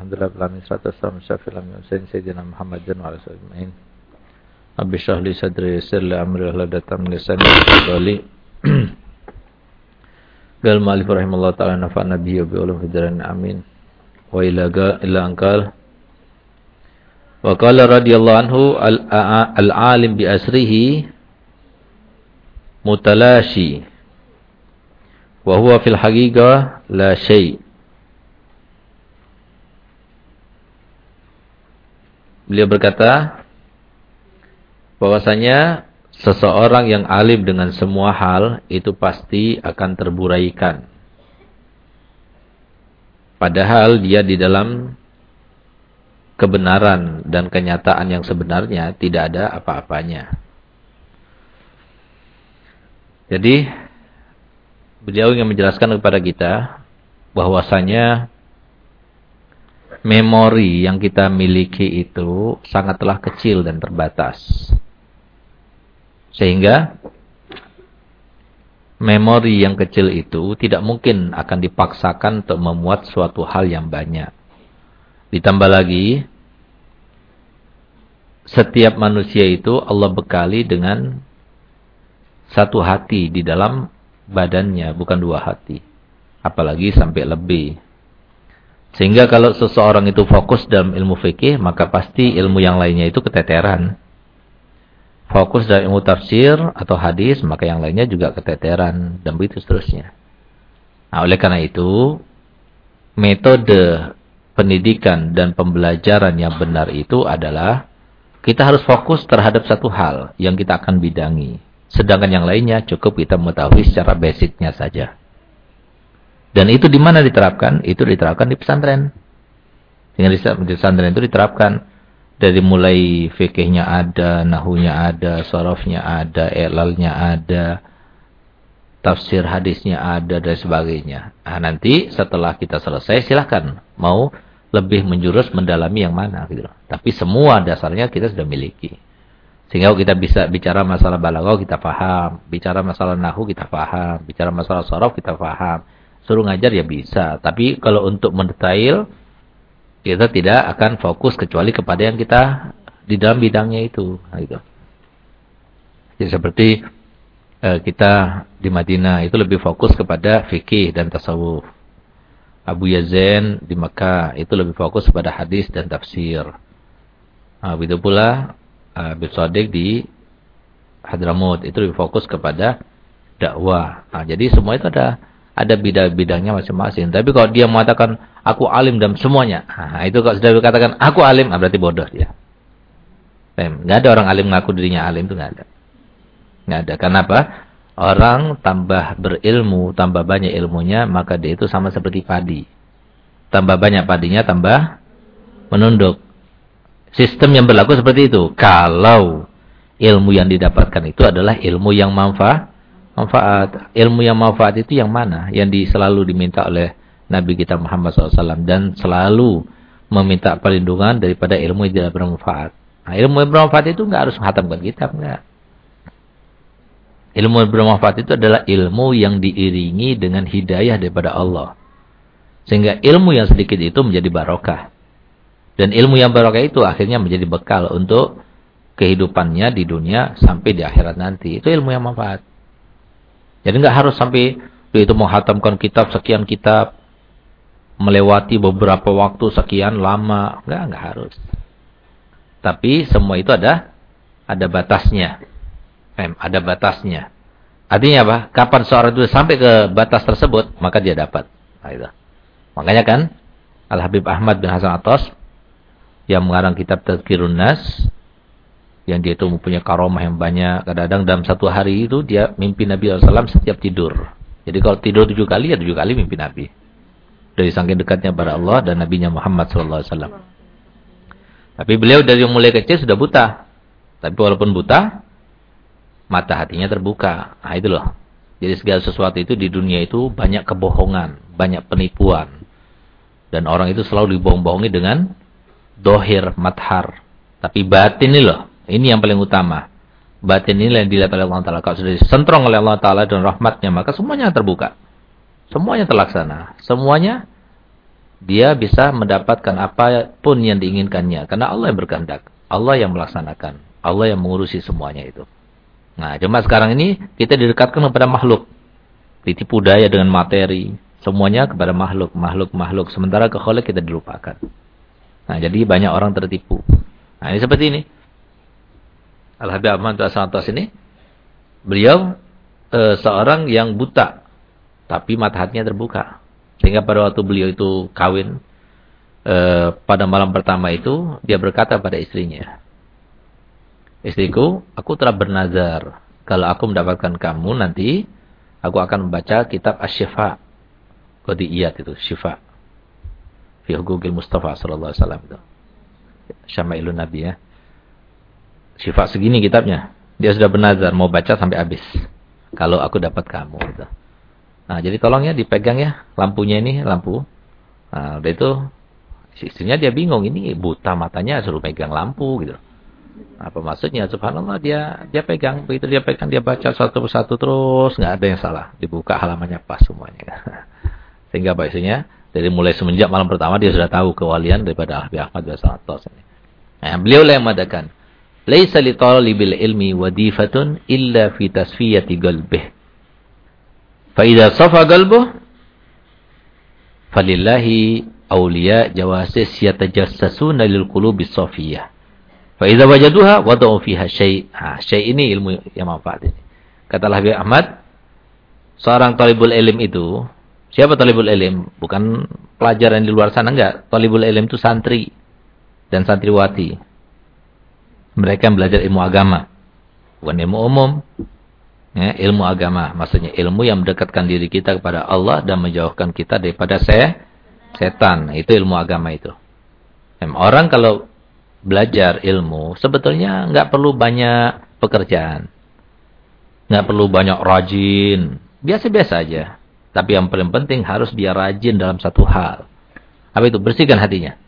Alhamdulillah Alamin Salatu wassalamu Syafi'il Amin Sayyidina Muhammad dan wa ala sallam Rabbi syrah li sadri yassir li amri lisani wa Gal ma'alif rahimahullah ta'ala nafa'na bihi wa bi'ulum hijran amin. Wa ila ila angkal. Wa qala radiyallahu anhu al-alim bi asrihi mutalashi. Wa huwa fil haqiqah la syai' Beliau berkata bahwasanya seseorang yang alim dengan semua hal itu pasti akan terburaikan. Padahal dia di dalam kebenaran dan kenyataan yang sebenarnya tidak ada apa-apanya. Jadi beliau ingin menjelaskan kepada kita bahwasanya memori yang kita miliki itu sangatlah kecil dan terbatas. Sehingga memori yang kecil itu tidak mungkin akan dipaksakan untuk memuat suatu hal yang banyak. Ditambah lagi, setiap manusia itu Allah bekali dengan satu hati di dalam badannya, bukan dua hati. Apalagi sampai lebih. Sehingga kalau seseorang itu fokus dalam ilmu fikih, maka pasti ilmu yang lainnya itu keteteran. Fokus dalam ilmu tafsir atau hadis, maka yang lainnya juga keteteran. Dan begitu seterusnya. Nah, oleh karena itu, metode pendidikan dan pembelajaran yang benar itu adalah kita harus fokus terhadap satu hal yang kita akan bidangi. Sedangkan yang lainnya cukup kita mengetahui secara basicnya saja. Dan itu di mana diterapkan? Itu diterapkan di pesantren. Dengan di pesantren itu diterapkan dari mulai fikihnya ada, nahunya ada, sorofnya ada, elalnya ada, tafsir hadisnya ada dan sebagainya. Nah, nanti setelah kita selesai silahkan mau lebih menjurus mendalami yang mana gitu Tapi semua dasarnya kita sudah miliki. Sehingga kita bisa bicara masalah balaghah kita paham, bicara masalah nahu kita paham, bicara masalah sorof kita paham. Suruh ngajar ya bisa, tapi kalau untuk mendetail kita tidak akan fokus kecuali kepada yang kita di dalam bidangnya itu, nah, gitu. Jadi seperti eh, kita di Madinah itu lebih fokus kepada fikih dan tasawuf. Abu Yazen di Mekah itu lebih fokus pada hadis dan tafsir. Nah, begitu pula uh, Abu Sadiq di Hadramut itu lebih fokus kepada dakwah. Nah, jadi semua itu ada ada bidang-bidangnya masing-masing. Tapi kalau dia mengatakan aku alim dalam semuanya, nah, itu kalau sudah dikatakan aku alim, nah, berarti bodoh dia. Enggak ada orang alim ngaku dirinya alim itu enggak ada. Enggak ada. Kenapa? Orang tambah berilmu, tambah banyak ilmunya, maka dia itu sama seperti padi. Tambah banyak padinya, tambah menunduk. Sistem yang berlaku seperti itu. Kalau ilmu yang didapatkan itu adalah ilmu yang manfaat, manfaat. Ilmu yang manfaat itu yang mana? Yang selalu diminta oleh Nabi kita Muhammad SAW. Dan selalu meminta perlindungan daripada ilmu yang tidak bermanfaat. Nah, ilmu yang bermanfaat itu enggak harus menghatamkan kitab. Enggak. Ilmu yang bermanfaat itu adalah ilmu yang diiringi dengan hidayah daripada Allah. Sehingga ilmu yang sedikit itu menjadi barokah. Dan ilmu yang barokah itu akhirnya menjadi bekal untuk kehidupannya di dunia sampai di akhirat nanti. Itu ilmu yang manfaat. Jadi nggak harus sampai itu menghatamkan kitab sekian kitab melewati beberapa waktu sekian lama, nggak nggak harus. Tapi semua itu ada ada batasnya ada batasnya. Artinya apa? Kapan seorang itu sampai ke batas tersebut, maka dia dapat. Nah, itu. Makanya kan, Al-Habib Ahmad bin Hasan Atos, yang mengarang kitab Tadkirun Nas, yang dia itu mempunyai karomah yang banyak. Kadang-kadang dalam satu hari itu, dia mimpi Nabi SAW setiap tidur. Jadi kalau tidur tujuh kali, ya tujuh kali mimpi Nabi. Dari saking dekatnya pada Allah dan Nabi Muhammad SAW. Tapi beliau dari mulai kecil sudah buta. Tapi walaupun buta, mata hatinya terbuka. Nah itu loh. Jadi segala sesuatu itu di dunia itu banyak kebohongan, banyak penipuan. Dan orang itu selalu dibohong-bohongi dengan dohir, mathar. Tapi batin ini loh, ini yang paling utama. Batin ini yang dilihat oleh Allah Ta'ala. Kalau sudah disentrong oleh Allah Ta'ala dan rahmatnya, maka semuanya terbuka. Semuanya terlaksana. Semuanya dia bisa mendapatkan apa pun yang diinginkannya. Karena Allah yang berkehendak. Allah yang melaksanakan. Allah yang mengurusi semuanya itu. Nah, cuma sekarang ini kita didekatkan kepada makhluk. Ditipu daya dengan materi. Semuanya kepada makhluk, makhluk, makhluk. Sementara ke kita dilupakan. Nah, jadi banyak orang tertipu. Nah, ini seperti ini. Al-Habib Ahmad Santos ini, beliau e, seorang yang buta. Tapi mata hatinya terbuka. Sehingga pada waktu beliau itu kawin, eh, pada malam pertama itu, dia berkata pada istrinya, Istriku, aku telah bernazar. Kalau aku mendapatkan kamu nanti, aku akan membaca kitab Asy-Syifa. Qadiyat itu, Syifa. Fi Hukukil Mustafa sallallahu alaihi wasallam itu. Syama'ilun Nabi ya. Syifa segini kitabnya. Dia sudah bernazar mau baca sampai habis. Kalau aku dapat kamu gitu. Nah, jadi tolong ya dipegang ya lampunya ini, lampu. Nah, udah itu istrinya dia bingung, ini buta matanya suruh pegang lampu gitu. Apa maksudnya? Subhanallah dia dia pegang, begitu dia pegang dia baca satu persatu terus, nggak ada yang salah. Dibuka halamannya pas semuanya. Sehingga istrinya? Dari mulai semenjak malam pertama dia sudah tahu kewalian daripada Ahmad bin. Nah, beliau yang mengatakan, "Laisa li talibil ilmi wadifatun illa fi tasfiyati qalbihi." Fa'idha safa galbuh falillahi awliya jawasis yatajassasuna lil qulubi safiyah. Fa'idha wajaduha wada'u fiha syai'. Ha, syai' ini ilmu yang manfaat ini. Kata Habib Ahmad, seorang talibul ilm itu, siapa talibul ilm? Bukan pelajaran di luar sana enggak. Talibul ilm itu santri dan santriwati. Mereka belajar ilmu agama. Bukan ilmu umum. Ya, ilmu agama, maksudnya ilmu yang mendekatkan diri kita kepada Allah dan menjauhkan kita daripada se setan. Itu ilmu agama itu. Orang kalau belajar ilmu, sebetulnya nggak perlu banyak pekerjaan. nggak perlu banyak rajin. Biasa-biasa aja. Tapi yang paling penting harus dia rajin dalam satu hal. Apa itu? Bersihkan hatinya.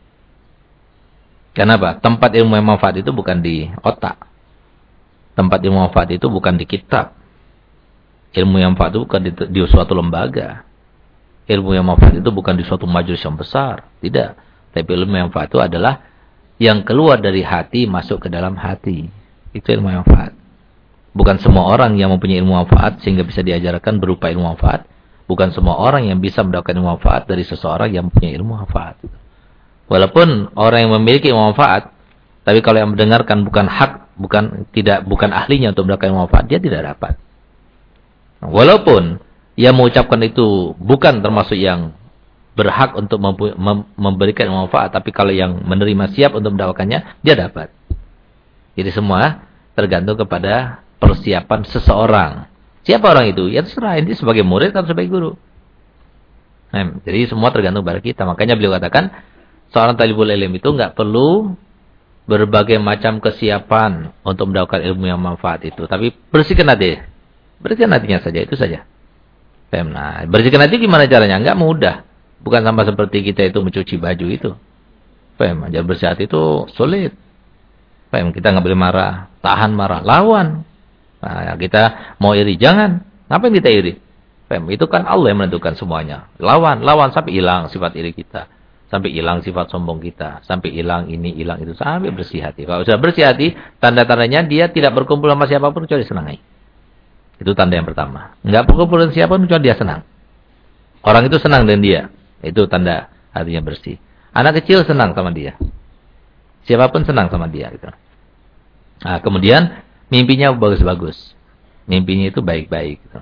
Kenapa? Tempat ilmu yang manfaat itu bukan di otak. Tempat ilmu manfaat itu bukan di kitab. Ilmu yang manfaat itu bukan di, di suatu lembaga. Ilmu yang manfaat itu bukan di suatu majelis yang besar. Tidak. Tapi ilmu yang manfaat itu adalah yang keluar dari hati masuk ke dalam hati. Itu ilmu yang manfaat. Bukan semua orang yang mempunyai ilmu manfaat sehingga bisa diajarkan berupa ilmu manfaat. Bukan semua orang yang bisa mendapatkan ilmu manfaat dari seseorang yang mempunyai ilmu manfaat. Walaupun orang yang memiliki manfaat, tapi kalau yang mendengarkan bukan hak, bukan tidak bukan ahlinya untuk mendapatkan manfaat, dia tidak dapat. Walaupun yang mengucapkan itu bukan termasuk yang berhak untuk memberikan manfaat, tapi kalau yang menerima siap untuk mendapatkannya, dia dapat. Jadi semua tergantung kepada persiapan seseorang. Siapa orang itu? Ya terserah, ini sebagai murid atau sebagai guru. Nah, jadi semua tergantung pada kita. Makanya beliau katakan, seorang talibul ilm itu nggak perlu berbagai macam kesiapan untuk mendapatkan ilmu yang manfaat itu. Tapi bersihkan hati. Bersihkan hatinya saja, itu saja. Nah, bersihkan hati gimana caranya? Enggak mudah. Bukan sama seperti kita itu mencuci baju itu. Fem, ajar bersih hati itu sulit. Fem, kita nggak boleh marah. Tahan marah. Lawan. Nah, kita mau iri. Jangan. Ngapain kita iri? Fem, itu kan Allah yang menentukan semuanya. Lawan. Lawan sampai hilang sifat iri kita. Sampai hilang sifat sombong kita. Sampai hilang ini, hilang itu. Sampai bersih hati. Kalau sudah bersih hati, tanda-tandanya dia tidak berkumpul sama siapa pun kecuali senangai. Itu tanda yang pertama. Enggak pukul siapa pun dia senang. Orang itu senang dengan dia. Itu tanda hatinya bersih. Anak kecil senang sama dia. Siapa pun senang sama dia. Gitu. Nah, kemudian mimpinya bagus-bagus. Mimpinya itu baik-baik. Gitu.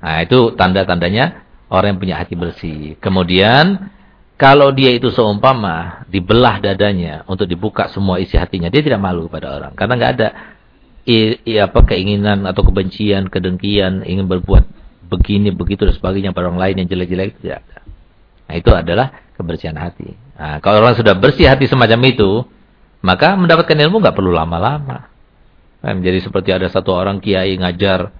Nah, itu tanda-tandanya orang yang punya hati bersih. Kemudian kalau dia itu seumpama dibelah dadanya untuk dibuka semua isi hatinya, dia tidak malu kepada orang. Karena nggak ada i, i, apa keinginan atau kebencian, kedengkian, ingin berbuat begini, begitu dan sebagainya pada orang lain yang jelek-jelek itu tidak ada. Nah, itu adalah kebersihan hati. Nah, kalau orang sudah bersih hati semacam itu, maka mendapatkan ilmu nggak perlu lama-lama. Nah, menjadi seperti ada satu orang kiai ngajar,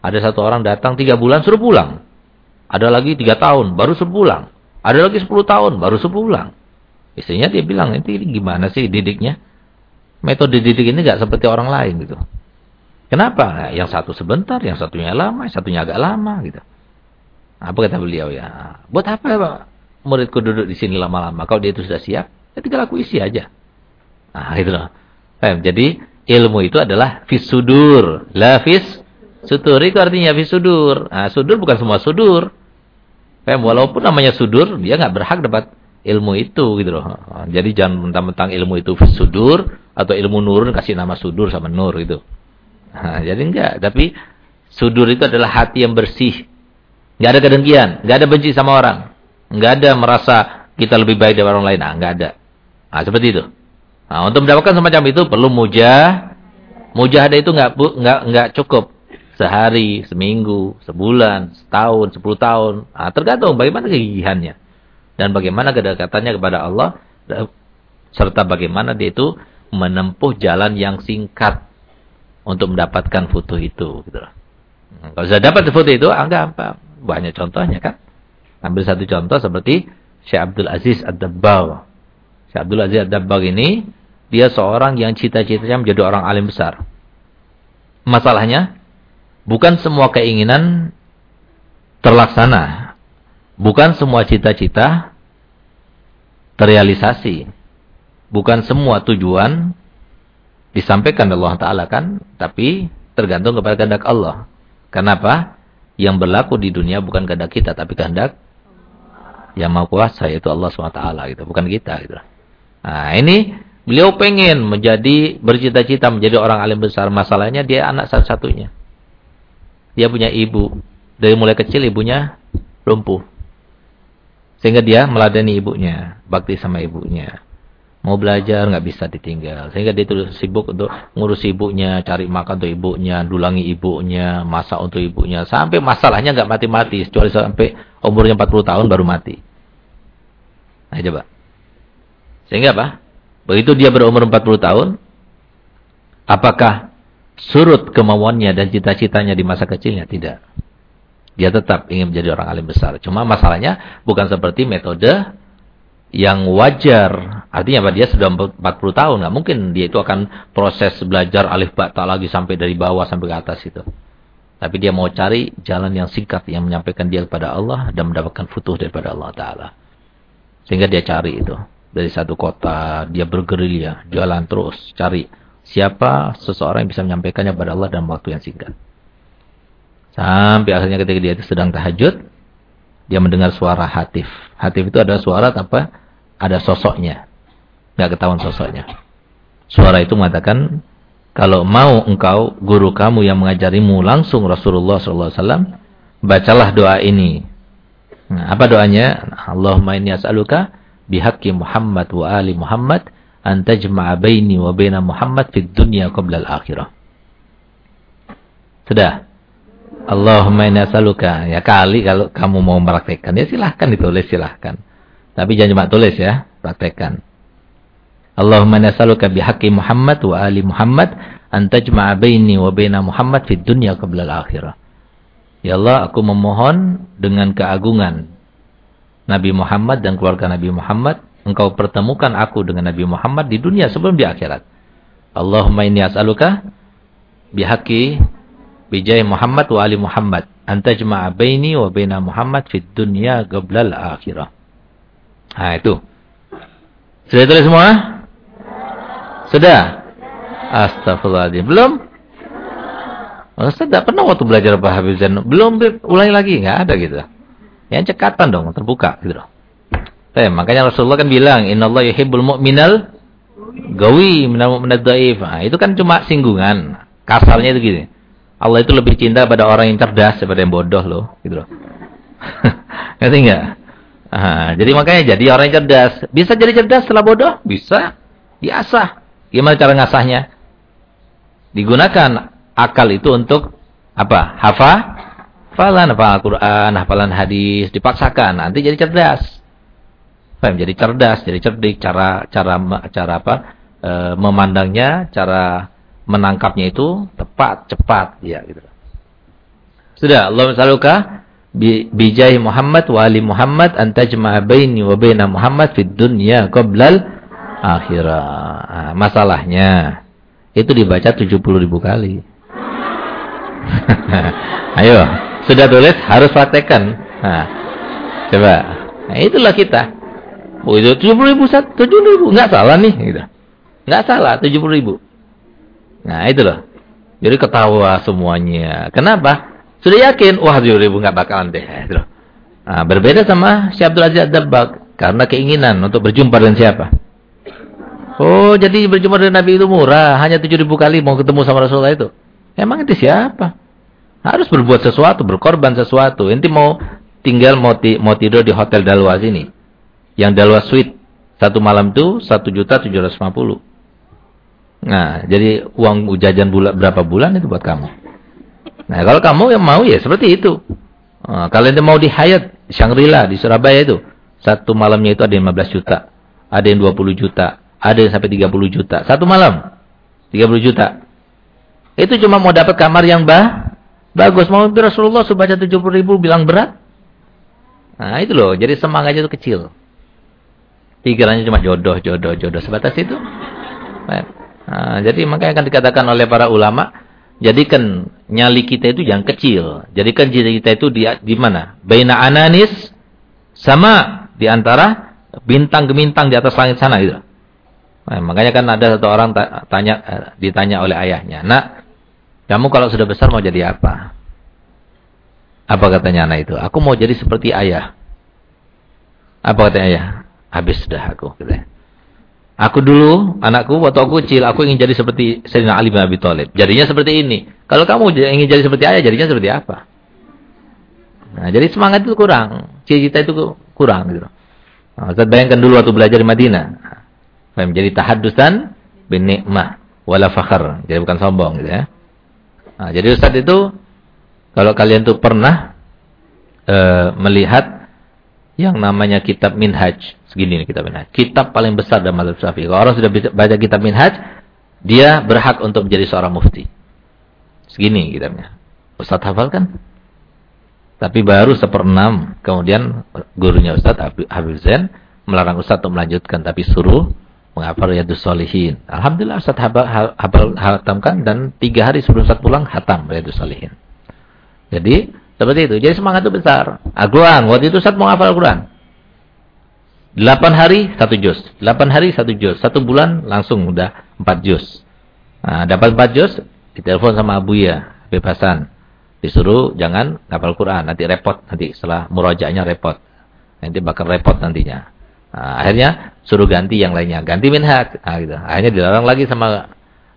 ada satu orang datang tiga bulan suruh pulang. Ada lagi tiga tahun baru suruh pulang. Ada lagi sepuluh tahun baru suruh pulang. Istrinya dia bilang, ini gimana sih didiknya? metode didik ini nggak seperti orang lain gitu. Kenapa? Nah, yang satu sebentar, yang satunya lama, yang satunya agak lama gitu. Apa kata beliau ya? Buat apa ya muridku duduk di sini lama-lama. Kalau dia itu sudah siap, ya tinggal aku isi aja. Nah, itu loh. Jadi ilmu itu adalah fisudur, la fis sudur itu artinya fisudur. Nah, sudur bukan semua sudur. Paham? Walaupun namanya sudur, dia nggak berhak dapat ilmu itu gitu loh. Jadi jangan mentang-mentang ilmu itu fisudur atau ilmu nurun kasih nama sudur sama nur itu. Nah, jadi enggak, tapi sudur itu adalah hati yang bersih. Enggak ada kedengkian, enggak ada benci sama orang. Enggak ada merasa kita lebih baik dari orang lain. Nah, enggak ada. Nah, seperti itu. Nah, untuk mendapatkan semacam itu perlu mujah. Mujahadah itu enggak enggak enggak cukup sehari, seminggu, sebulan, setahun, sepuluh tahun. Nah, tergantung bagaimana kegigihannya dan bagaimana kedekatannya kepada Allah serta bagaimana dia itu menempuh jalan yang singkat untuk mendapatkan foto itu gitu hmm, Kalau sudah dapat foto itu, anggap ah, banyak contohnya kan. Ambil satu contoh seperti Syekh Abdul Aziz Ad-Dabbagh. Syekh Abdul Aziz Ad-Dabbagh ini dia seorang yang cita-citanya menjadi orang alim besar. Masalahnya, bukan semua keinginan terlaksana. Bukan semua cita-cita terrealisasi. Bukan semua tujuan disampaikan Allah Ta'ala kan, tapi tergantung kepada kehendak Allah. Kenapa? Yang berlaku di dunia bukan kehendak kita, tapi kehendak yang mau kuasa, yaitu Allah SWT gitu, bukan kita gitu. Nah ini Beliau pengen menjadi bercita-cita menjadi orang alim besar. Masalahnya dia anak satu-satunya. Dia punya ibu. Dari mulai kecil ibunya lumpuh. Sehingga dia meladeni ibunya, bakti sama ibunya. Mau belajar nggak bisa ditinggal. Sehingga dia terus sibuk untuk ngurus ibunya, cari makan untuk ibunya, dulangi ibunya, masak untuk ibunya. Sampai masalahnya nggak mati-mati. Kecuali sampai umurnya 40 tahun baru mati. Nah coba. Sehingga apa? Begitu dia berumur 40 tahun, apakah surut kemauannya dan cita-citanya di masa kecilnya? Tidak. Dia tetap ingin menjadi orang alim besar. Cuma masalahnya bukan seperti metode yang wajar. Artinya apa? Dia sudah 40 tahun. Nggak mungkin dia itu akan proses belajar alif bata lagi sampai dari bawah sampai ke atas itu. Tapi dia mau cari jalan yang singkat yang menyampaikan dia kepada Allah dan mendapatkan futuh daripada Allah Ta'ala. Sehingga dia cari itu dari satu kota, dia bergerilya, jalan terus, cari siapa seseorang yang bisa menyampaikannya kepada Allah dalam waktu yang singkat. Sampai akhirnya ketika dia itu sedang tahajud, dia mendengar suara hatif. Hatif itu adalah suara tanpa ada sosoknya. Tidak ketahuan sosoknya. Suara itu mengatakan, kalau mau engkau, guru kamu yang mengajarimu langsung Rasulullah SAW, bacalah doa ini. Nah, apa doanya? Allahumma inni as'aluka bihaqqi Muhammad wa ali Muhammad an tajma'a baini wa baina Muhammad fid dunya qabla al-akhirah. Sudah. Allahumma inna saluka. Ya kali kalau kamu mau meraktekkan ya silahkan ditulis silahkan. Tapi jangan cuma tulis ya, praktekkan. Allahumma inna saluka bihaqqi Muhammad wa ali Muhammad an tajma'a baini wa baina Muhammad fid dunya qabla al-akhirah. Ya Allah, aku memohon dengan keagungan Nabi Muhammad dan keluarga Nabi Muhammad, engkau pertemukan aku dengan Nabi Muhammad di dunia sebelum di akhirat. Allahumma inni as'aluka bihaqi bijai Muhammad wa ali Muhammad anta jema'a baini wa baina Muhammad fid dunya qablal akhirah. Nah itu. Sudah tulis semua? Sudah? Astagfirullahaladzim. Belum? Ustaz tidak pernah waktu belajar apa Habib Zain. Belum ulangi lagi. Enggak ada gitu. Yang cekatan dong, terbuka gitu loh. Eh, makanya Rasulullah kan bilang, "Innallaha yuhibbul mu'minal gawi minal mu'minad dhaif." Nah, itu kan cuma singgungan. Kasarnya itu gini. Allah itu lebih cinta pada orang yang cerdas daripada yang bodoh loh, gitu loh. Ngerti enggak? Nah, jadi makanya jadi orang yang cerdas. Bisa jadi cerdas setelah bodoh? Bisa. Diasah. Gimana cara ngasahnya? Digunakan akal itu untuk apa? Hafal hafalan, hafal Al-Quran, hafalan hadis, dipaksakan, nanti jadi cerdas. Jadi cerdas, jadi cerdik, cara cara cara apa? E, memandangnya, cara menangkapnya itu tepat, cepat, ya gitu. Sudah, Allah saluka bijai Muhammad wa ali Muhammad antajma'a baini wa baina Muhammad fid dunya qablal akhirah. Masalahnya itu dibaca 70 ribu kali. Ayo. Sudah tulis, harus praktekkan. Nah, coba. Nah, itulah kita. Oh, itu 70 ribu, 70 ribu. Nggak salah nih. Gitu. Nggak salah, 70 ribu. Nah, itu loh. Jadi ketawa semuanya. Kenapa? Sudah yakin, wah 70 ribu nggak bakalan deh. Gitu. Nah, berbeda sama Syekh Abdul Aziz Dabbak. Karena keinginan untuk berjumpa dengan siapa? Oh, jadi berjumpa dengan Nabi itu murah. Hanya 7000 kali mau ketemu sama Rasulullah itu. Emang itu siapa? Harus berbuat sesuatu, berkorban sesuatu. Inti mau tinggal mau, ti mau tidur di hotel Dalwas ini. Yang Dalwas Suite. Satu malam itu satu juta tujuh ratus lima puluh. Nah, jadi uang jajan bulan berapa bulan itu buat kamu. Nah, kalau kamu yang mau ya seperti itu. Nah, kalian mau di Hyatt, Shangri-La di Surabaya itu. Satu malamnya itu ada yang 15 juta. Ada yang 20 juta. Ada yang sampai 30 juta. Satu malam. 30 juta. Itu cuma mau dapat kamar yang bah, bagus. Mau Rasulullah sebaca 70 ribu bilang berat. Nah itu loh. Jadi semangatnya itu kecil. Pikirannya cuma jodoh, jodoh, jodoh. Sebatas itu. Nah, jadi makanya akan dikatakan oleh para ulama. Jadikan nyali kita itu yang kecil. Jadikan diri kita itu di, di mana? Baina ananis sama di antara bintang gemintang di atas langit sana gitu. Nah, makanya kan ada satu orang tanya eh, ditanya oleh ayahnya, "Nak, kamu kalau sudah besar mau jadi apa?" Apa katanya anak itu? "Aku mau jadi seperti ayah." Apa katanya ayah? Habis sudah aku gitu ya. Aku dulu, anakku waktu aku kecil, aku ingin jadi seperti Sayyidina Ali bin Abi Thalib. Jadinya seperti ini. Kalau kamu ingin jadi seperti ayah, jadinya seperti apa? Nah, jadi semangat itu kurang. Cita-cita itu kurang gitu. Nah, Ustaz bayangkan dulu waktu belajar di Madinah. Menjadi tahaddusan bin nikmah wala fakhr. Jadi bukan sombong gitu ya. Nah, jadi Ustaz itu kalau kalian tuh pernah e, melihat yang namanya kitab Minhaj, segini nih kitab Minhaj. Kitab paling besar dalam mazhab Syafi'i. Kalau orang sudah baca kitab Minhaj, dia berhak untuk menjadi seorang mufti. Segini kitabnya. Ustaz hafal kan? Tapi baru seperenam, kemudian gurunya Ustaz Habib Zain melarang Ustaz untuk melanjutkan, tapi suruh menghafal Riyadus Solihin. Alhamdulillah Ustaz hafal hatamkan dan tiga hari sebelum Ustaz pulang hatam Riyadus Solihin. Jadi seperti itu. Jadi semangat itu besar. Al-Quran. Waktu itu Ustaz mau hafal Al-Quran. Delapan hari satu juz. Delapan hari satu juz. Satu bulan langsung udah empat juz. Nah, dapat empat juz, ditelepon sama Abu Ya, Habib Hasan. Disuruh jangan hafal Quran, nanti repot nanti setelah murojaahnya repot. Nanti bakal repot nantinya. Nah, akhirnya suruh ganti yang lainnya, ganti minhaj. Nah, gitu. Akhirnya dilarang lagi sama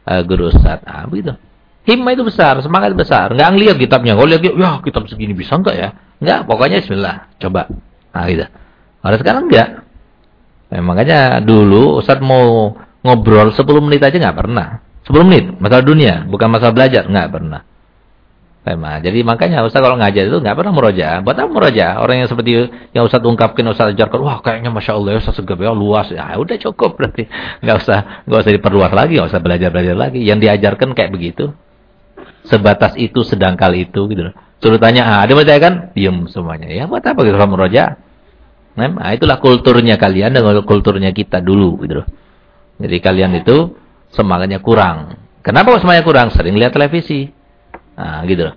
uh, guru Ustaz. Ah, begitu. Himmah itu besar, semangat besar. Enggak ngelihat kitabnya. Kalau lihat, ya kitab segini bisa enggak ya? Enggak, pokoknya bismillah, coba. Nah, gitu. Kalau sekarang enggak. Nah, makanya dulu Ustaz mau ngobrol 10 menit aja enggak pernah. 10 menit, masalah dunia, bukan masalah belajar, enggak pernah. Tema. Jadi makanya Ustaz kalau ngajar itu nggak pernah meroja. Buat apa meroja? Orang yang seperti yang Ustaz ungkapkan, Ustaz ajarkan, wah kayaknya Masya Allah Ustaz segera ya luas. Ya udah cukup berarti. Nggak usah nggak usah diperluas lagi, nggak usah belajar-belajar lagi. Yang diajarkan kayak begitu. Sebatas itu, sedangkal itu gitu Suruh tanya, ah, ada percaya kan? Diam semuanya. Ya buat apa kita meroja? Nah, itulah kulturnya kalian dan kulturnya kita dulu gitu Jadi kalian itu semangatnya kurang. Kenapa semangatnya kurang? Sering lihat televisi. Nah, gitu loh.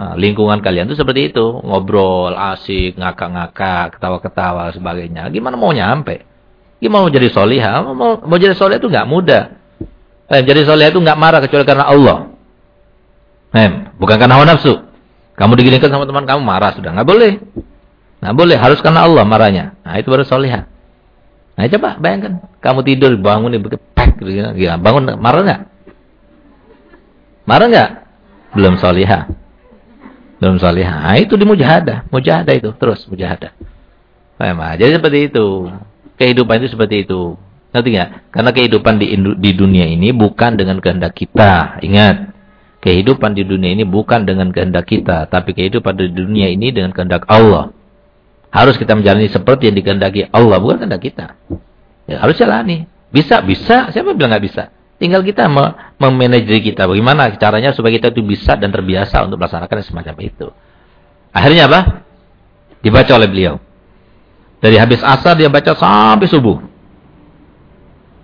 Nah, lingkungan kalian tuh seperti itu, ngobrol, asik, ngakak-ngakak, ketawa-ketawa sebagainya. Gimana mau nyampe? Gimana mau jadi solihah? Mau, mau jadi soleh itu nggak mudah. Eh, jadi soleh itu nggak marah kecuali karena Allah. Eh, bukan karena hawa nafsu. Kamu digilingkan sama teman kamu marah sudah nggak boleh. Nggak boleh, harus karena Allah marahnya. Nah, itu baru solihah. Nah, coba bayangkan, kamu tidur bangun di pek gitu, bangun marah nggak? Marah nggak? belum salihah. Belum salihah. Nah, itu di mujahadah. Mujahadah itu terus mujahadah. Paham? Jadi seperti itu. Kehidupan itu seperti itu. Ngerti nggak? Karena kehidupan di, di dunia ini bukan dengan kehendak kita. Ingat. Kehidupan di dunia ini bukan dengan kehendak kita. Tapi kehidupan di dunia ini dengan kehendak Allah. Harus kita menjalani seperti yang dikehendaki Allah. Bukan kehendak kita. Ya, harus jalani. Bisa, bisa. Siapa bilang nggak bisa? Tinggal kita memanage diri kita. Bagaimana caranya supaya kita itu bisa dan terbiasa untuk melaksanakan semacam itu. Akhirnya apa? Dibaca oleh beliau. Dari habis asar dia baca sampai subuh.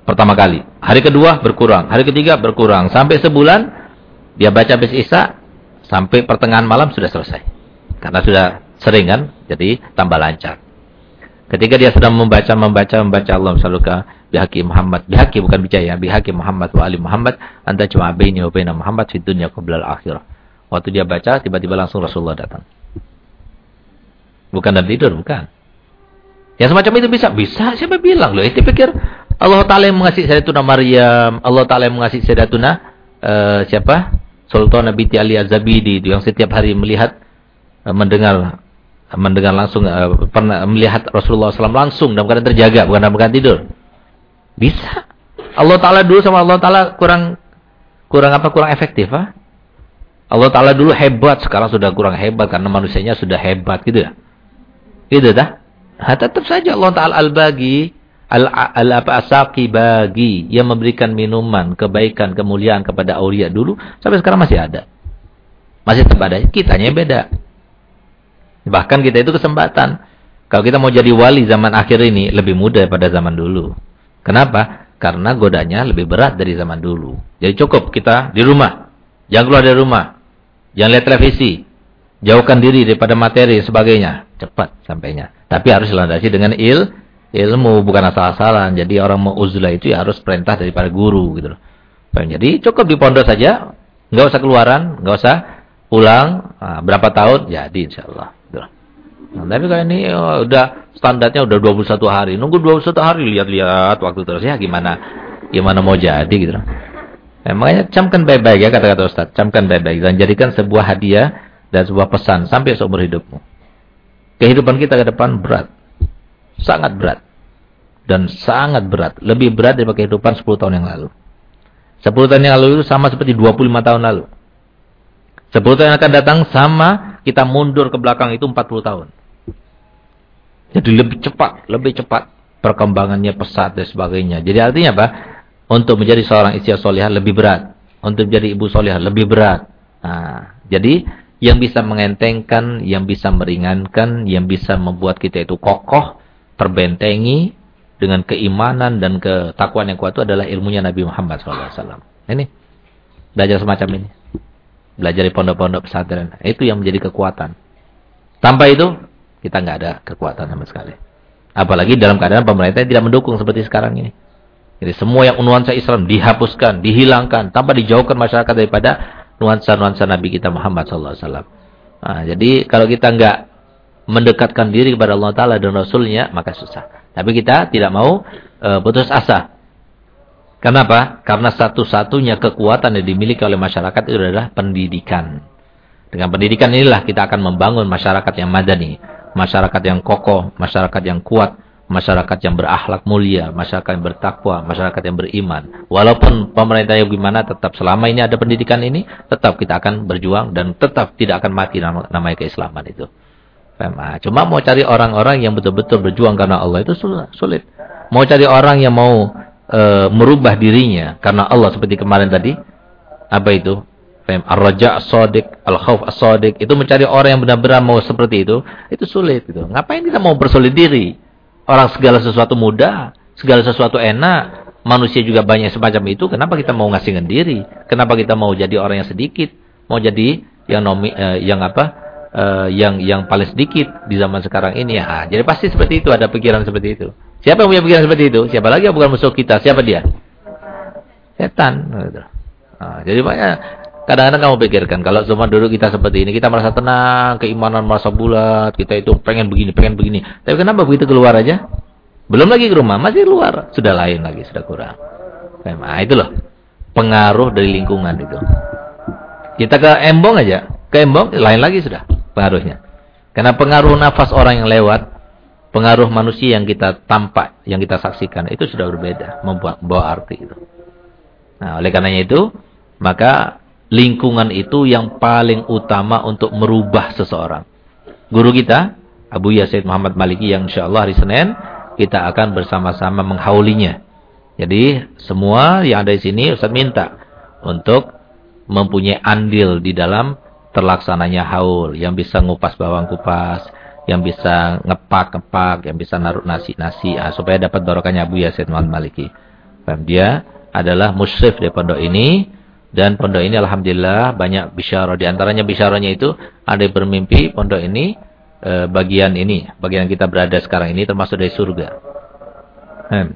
Pertama kali. Hari kedua berkurang. Hari ketiga berkurang. Sampai sebulan dia baca habis isya. Sampai pertengahan malam sudah selesai. Karena sudah sering kan. Jadi tambah lancar. Ketika dia sedang membaca, membaca, membaca Allah saluka bihaqi Muhammad. Bihaqi bukan bicara ya. Bihaqi Muhammad wa ali Muhammad. Anta cuma baini wa baina Muhammad fi dunya qabla akhirah. Waktu dia baca, tiba-tiba langsung Rasulullah datang. Bukan dalam tidur, bukan. Yang semacam itu bisa? Bisa. Siapa bilang loh? Itu pikir Allah Ta'ala yang mengasih Sayyidatuna Maryam. Allah Ta'ala yang mengasih Sayyidatuna uh, siapa? Sultan Nabi Ali Az-Zabidi itu yang setiap hari melihat uh, mendengar mendengar langsung uh, pernah melihat Rasulullah SAW langsung dalam keadaan terjaga bukan dalam keadaan tidur. Bisa. Allah Taala dulu sama Allah Taala kurang kurang apa kurang efektif ah Allah Taala dulu hebat sekarang sudah kurang hebat karena manusianya sudah hebat gitu ya? Gitu dah. Nah, tetap saja Allah Taala al-bagi al, al apa asaki bagi yang memberikan minuman kebaikan kemuliaan kepada aulia dulu sampai sekarang masih ada masih tetap ada kitanya beda Bahkan kita itu kesempatan. Kalau kita mau jadi wali zaman akhir ini lebih mudah pada zaman dulu. Kenapa? Karena godanya lebih berat dari zaman dulu. Jadi cukup kita di rumah. Jangan keluar dari rumah. Jangan lihat televisi. Jauhkan diri daripada materi sebagainya. Cepat sampainya. Tapi harus dilandasi dengan il, ilmu. Bukan asal-asalan. Jadi orang mau uzlah itu ya harus perintah daripada guru. gitu Jadi cukup di pondok saja. Nggak usah keluaran. Nggak usah pulang. Nah, berapa tahun? Jadi insya Allah. Nah, tapi kalau ini oh, udah standarnya udah 21 hari. Nunggu 21 hari lihat-lihat waktu terus ya gimana gimana mau jadi gitu. Nah, makanya camkan baik-baik ya kata-kata Ustaz. Camkan baik-baik dan jadikan sebuah hadiah dan sebuah pesan sampai seumur hidupmu. Kehidupan kita ke depan berat. Sangat berat. Dan sangat berat. Lebih berat daripada kehidupan 10 tahun yang lalu. 10 tahun yang lalu itu sama seperti 25 tahun lalu. 10 tahun yang akan datang sama kita mundur ke belakang itu 40 tahun. Jadi lebih cepat, lebih cepat perkembangannya pesat dan sebagainya. Jadi artinya apa? Untuk menjadi seorang istri solihah lebih berat. Untuk menjadi ibu solihah lebih berat. Nah, jadi yang bisa mengentengkan, yang bisa meringankan, yang bisa membuat kita itu kokoh, terbentengi dengan keimanan dan ketakwaan yang kuat itu adalah ilmunya Nabi Muhammad SAW. Ini belajar semacam ini. Belajar di pondok-pondok pesantren. Itu yang menjadi kekuatan. Tanpa itu kita nggak ada kekuatan sama sekali. Apalagi dalam keadaan pemerintah yang tidak mendukung seperti sekarang ini. Jadi semua yang nuansa Islam dihapuskan, dihilangkan, tanpa dijauhkan masyarakat daripada nuansa-nuansa Nabi kita Muhammad SAW. Nah, jadi kalau kita nggak mendekatkan diri kepada Allah Taala dan Rasulnya, maka susah. Tapi kita tidak mau uh, putus asa. Kenapa? Karena satu-satunya kekuatan yang dimiliki oleh masyarakat itu adalah pendidikan. Dengan pendidikan inilah kita akan membangun masyarakat yang madani masyarakat yang kokoh, masyarakat yang kuat, masyarakat yang berakhlak mulia, masyarakat yang bertakwa, masyarakat yang beriman. Walaupun pemerintah yang gimana tetap selama ini ada pendidikan ini, tetap kita akan berjuang dan tetap tidak akan mati nama, namanya keislaman itu. Cuma mau cari orang-orang yang betul-betul berjuang karena Allah itu sulit. Mau cari orang yang mau e, merubah dirinya karena Allah seperti kemarin tadi, apa itu? Ar-raja as-sadiq, al-khauf as-sadiq, itu mencari orang yang benar-benar mau seperti itu, itu sulit gitu. Ngapain kita mau bersolid diri? Orang segala sesuatu mudah, segala sesuatu enak, manusia juga banyak semacam itu, kenapa kita mau ngasihkan diri? Kenapa kita mau jadi orang yang sedikit? Mau jadi yang nomi eh, yang apa? Eh, yang yang paling sedikit di zaman sekarang ini ya. Jadi pasti seperti itu, ada pikiran seperti itu. Siapa yang punya pikiran seperti itu? Siapa lagi yang bukan musuh kita? Siapa dia? Setan. Nah, jadi banyak Kadang-kadang kamu pikirkan, kalau zaman dulu kita seperti ini, kita merasa tenang, keimanan merasa bulat, kita itu pengen begini, pengen begini. Tapi kenapa begitu keluar aja? Belum lagi ke rumah, masih keluar. Sudah lain lagi, sudah kurang. Nah, itu loh. Pengaruh dari lingkungan itu. Kita ke embong aja. Ke embong, lain lagi sudah pengaruhnya. Karena pengaruh nafas orang yang lewat, pengaruh manusia yang kita tampak, yang kita saksikan, itu sudah berbeda. Membuat, membawa arti itu. Nah, oleh karenanya itu, maka lingkungan itu yang paling utama untuk merubah seseorang. Guru kita, Abu Yasid Muhammad Maliki yang insya Allah hari Senin, kita akan bersama-sama menghaulinya. Jadi semua yang ada di sini Ustaz minta untuk mempunyai andil di dalam terlaksananya haul. Yang bisa ngupas bawang kupas, yang bisa ngepak-ngepak, yang bisa naruh nasi-nasi, ah, supaya dapat barokahnya Abu Yasid Muhammad Maliki. Dia adalah musyrif di pondok ini, dan pondok ini alhamdulillah banyak bisyara. Di antaranya itu ada yang bermimpi pondok ini eh, bagian ini, bagian kita berada sekarang ini termasuk dari surga. Hmm.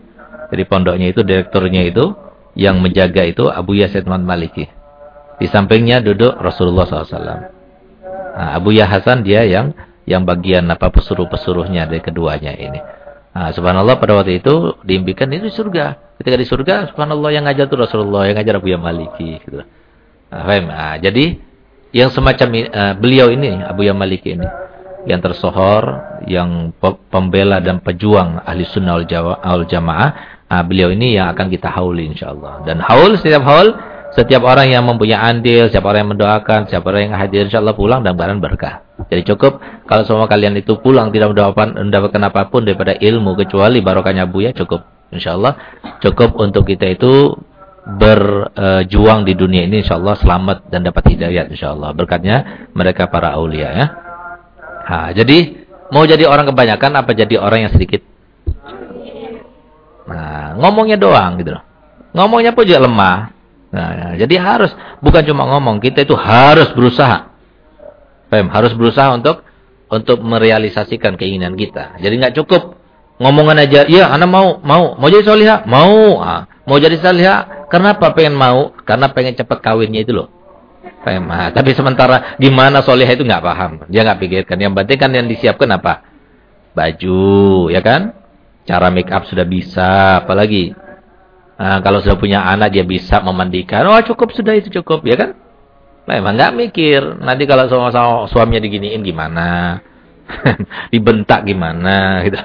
Jadi pondoknya itu, direkturnya itu, yang menjaga itu Abu Yasid Maliki. Di sampingnya duduk Rasulullah SAW. Nah, Abu Yahasan dia yang yang bagian apa pesuruh-pesuruhnya dari keduanya ini. Nah, subhanallah pada waktu itu diimpikan itu surga. Ketika di surga, subhanallah yang ngajar itu Rasulullah, yang ngajar Abu Yamaliki gitu. Nah, nah, jadi yang semacam uh, beliau ini Abu Yamaliki ini yang tersohor, yang pembela dan pejuang ahli sunnah al jamaah, nah, beliau ini yang akan kita hauli insyaallah. Dan haul setiap haul setiap orang yang mempunyai andil, setiap orang yang mendoakan, setiap orang yang hadir insyaallah pulang dan badan berkah. Jadi cukup kalau semua kalian itu pulang tidak mendapatkan, mendapatkan apa pun daripada ilmu kecuali barokahnya Buya cukup. Insyaallah cukup untuk kita itu berjuang di dunia ini insyaallah selamat dan dapat hidayah insyaallah. Berkatnya mereka para aulia ya. Ha, jadi mau jadi orang kebanyakan apa jadi orang yang sedikit? Nah, ngomongnya doang gitu loh. Ngomongnya pun juga lemah. Nah, jadi harus bukan cuma ngomong, kita itu harus berusaha. Pem, harus berusaha untuk untuk merealisasikan keinginan kita. Jadi nggak cukup ngomongan aja, iya anak mau, mau, mau jadi solihah, mau, ah, mau jadi solihah. Kenapa pengen mau? Karena pengen cepat kawinnya itu loh. Pem, ah, tapi sementara gimana solihah itu nggak paham, dia nggak pikirkan. Yang penting kan yang disiapkan apa? Baju, ya kan? Cara make up sudah bisa, apalagi Nah, kalau sudah punya anak dia bisa memandikan. Oh cukup sudah itu cukup ya kan? Memang nggak mikir. Nanti kalau sama-sama suaminya diginiin gimana? Dibentak gimana? Gitu.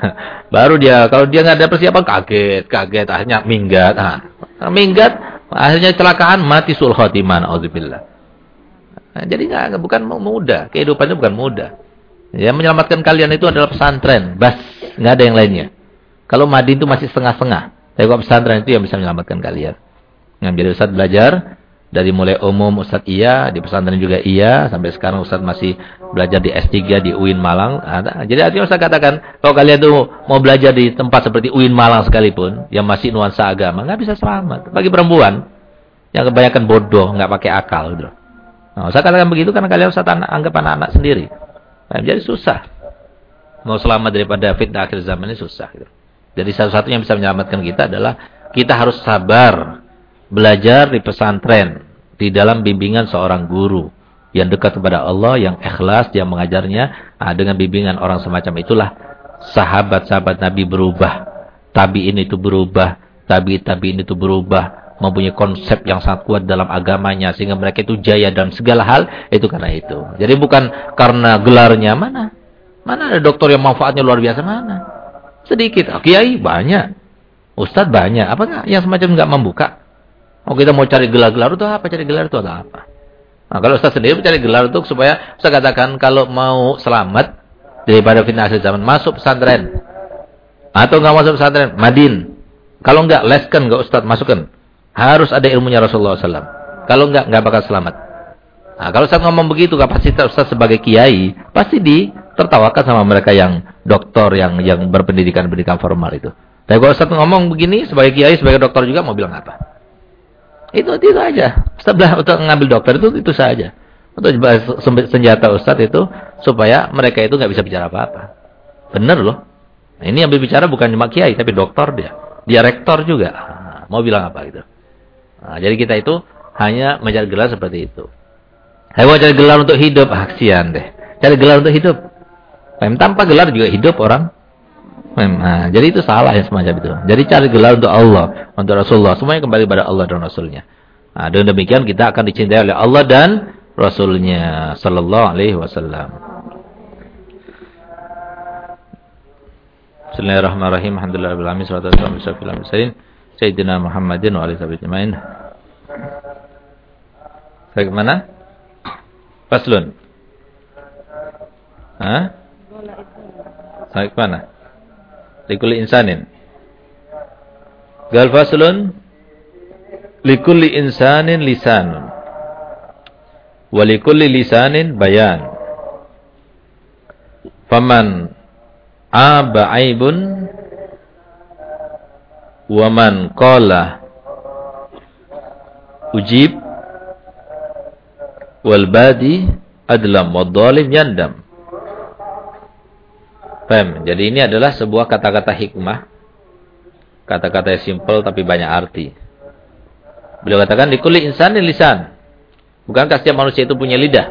Baru dia kalau dia nggak ada persiapan kaget, kaget akhirnya minggat. Nah, minggat akhirnya kecelakaan mati sul khotimah. Auzubillah. Nah, jadi nggak bukan mudah. Kehidupannya bukan mudah. Ya menyelamatkan kalian itu adalah pesantren, bas, nggak ada yang lainnya. Kalau Madin itu masih setengah-setengah. Tapi pesantren itu yang bisa menyelamatkan kalian. Yang jadi Ustaz belajar dari mulai umum Ustaz iya, di pesantren juga iya, sampai sekarang Ustaz masih belajar di S3 di UIN Malang. Jadi artinya Ustaz katakan, kalau kalian tuh mau belajar di tempat seperti UIN Malang sekalipun, yang masih nuansa agama, nggak bisa selamat. Bagi perempuan, yang kebanyakan bodoh, nggak pakai akal. Gitu. Nah, Ustaz katakan begitu karena kalian Ustaz anggap anak-anak sendiri. Nah, jadi susah. Mau selamat daripada fitnah akhir zaman ini susah. Gitu. Jadi satu-satunya yang bisa menyelamatkan kita adalah kita harus sabar belajar di pesantren di dalam bimbingan seorang guru yang dekat kepada Allah, yang ikhlas dia mengajarnya. Nah, dengan bimbingan orang semacam itulah sahabat-sahabat Nabi berubah, tabiin itu berubah, tabi-tabiin itu berubah, mempunyai konsep yang sangat kuat dalam agamanya sehingga mereka itu jaya dalam segala hal itu karena itu. Jadi bukan karena gelarnya mana? Mana ada dokter yang manfaatnya luar biasa mana? Sedikit. Oh, kiai banyak. Ustadz banyak. Apa enggak yang semacam enggak membuka? Oh kita mau cari gelar-gelar itu apa? Cari gelar itu ada apa? Nah, kalau Ustadz sendiri mencari gelar itu supaya saya katakan kalau mau selamat daripada fitnah akhir zaman masuk pesantren. Atau enggak masuk pesantren, Madin. Kalau enggak leskan enggak Ustadz masukkan. Harus ada ilmunya Rasulullah SAW. Kalau enggak enggak bakal selamat. Nah, kalau saya ngomong begitu kapasitas Ustaz sebagai kiai, pasti ditertawakan sama mereka yang doktor yang yang berpendidikan pendidikan formal itu. Tapi kalau Ustaz ngomong begini sebagai kiai, sebagai dokter juga mau bilang apa? Itu itu aja. Setelah untuk ngambil dokter itu itu saja. Untuk senjata Ustaz itu supaya mereka itu nggak bisa bicara apa-apa. Benar loh. Nah, ini yang berbicara bukan cuma kiai tapi dokter dia. Dia rektor juga. Nah, mau bilang apa gitu. Nah, jadi kita itu hanya mencari gelar seperti itu. Mau cari gelar untuk hidup, ah, kasihan deh. Cari gelar untuk hidup. Mem, tanpa gelar juga hidup orang. Mem, nah, jadi itu salah yang semacam itu. Jadi cari gelar untuk Allah, untuk Rasulullah. Semuanya kembali pada Allah dan Rasulnya. Nah, dengan demikian kita akan dicintai oleh Allah dan Rasulnya Sallallahu Alaihi Wasallam. Bismillahirrahmanirrahim. Alhamdulillahirrahmanirrahim. Salatu wassalamu ala Sayyidina Muhammadin wa alihi wasallam. Bagaimana? Faslun. Hah? Sampai mana? Likulli insanin. Gal faslun. Likulli insanin lisanun. Walikulli lisanin bayan. Faman aba aibun. Waman qala ujib wal badi adlam wad yandam Pem. Jadi ini adalah sebuah kata-kata hikmah. Kata-kata yang simple tapi banyak arti. Beliau katakan di kulli insanin lisan. Bukankah setiap manusia itu punya lidah?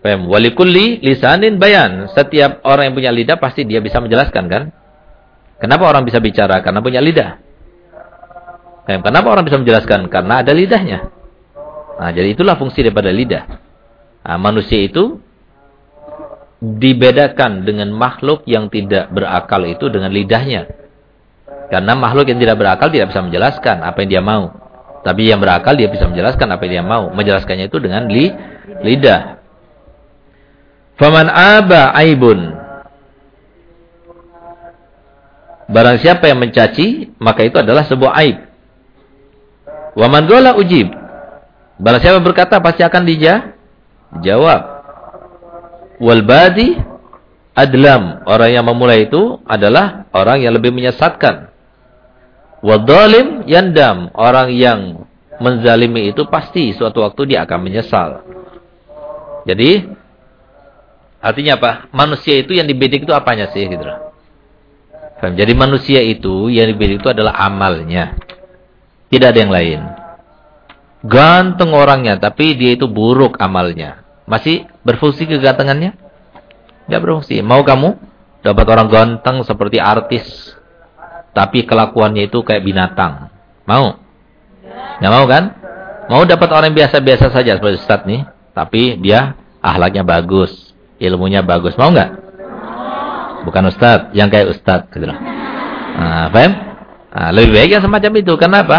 Pem. Walikulli lisanin bayan. Setiap orang yang punya lidah pasti dia bisa menjelaskan kan? Kenapa orang bisa bicara? Karena punya lidah. Pem. Kenapa orang bisa menjelaskan? Karena ada lidahnya. Nah, jadi itulah fungsi daripada lidah. Nah, manusia itu dibedakan dengan makhluk yang tidak berakal itu dengan lidahnya. Karena makhluk yang tidak berakal tidak bisa menjelaskan apa yang dia mau. Tapi yang berakal dia bisa menjelaskan apa yang dia mau. Menjelaskannya itu dengan li, lidah. Faman aba aibun. Barang siapa yang mencaci, maka itu adalah sebuah aib. Waman gola ujib. Barang siapa berkata pasti akan dijawab. Wal badi adlam. Orang yang memulai itu adalah orang yang lebih menyesatkan. Wadalim yandam. Orang yang menzalimi itu pasti suatu waktu dia akan menyesal. Jadi artinya apa? Manusia itu yang dibidik itu apanya sih gitu Jadi manusia itu yang dibidik itu adalah amalnya. Tidak ada yang lain. Ganteng orangnya tapi dia itu buruk amalnya. Masih berfungsi kegantengannya? Tidak berfungsi. Mau kamu dapat orang ganteng seperti artis, tapi kelakuannya itu kayak binatang. Mau? Nggak mau kan? Mau dapat orang biasa-biasa saja seperti Ustaz nih, tapi dia ahlaknya bagus, ilmunya bagus. Mau nggak? Bukan Ustaz, yang kayak Ustaz. Gitu loh. Nah, paham? Nah, lebih baik yang semacam itu. Kenapa?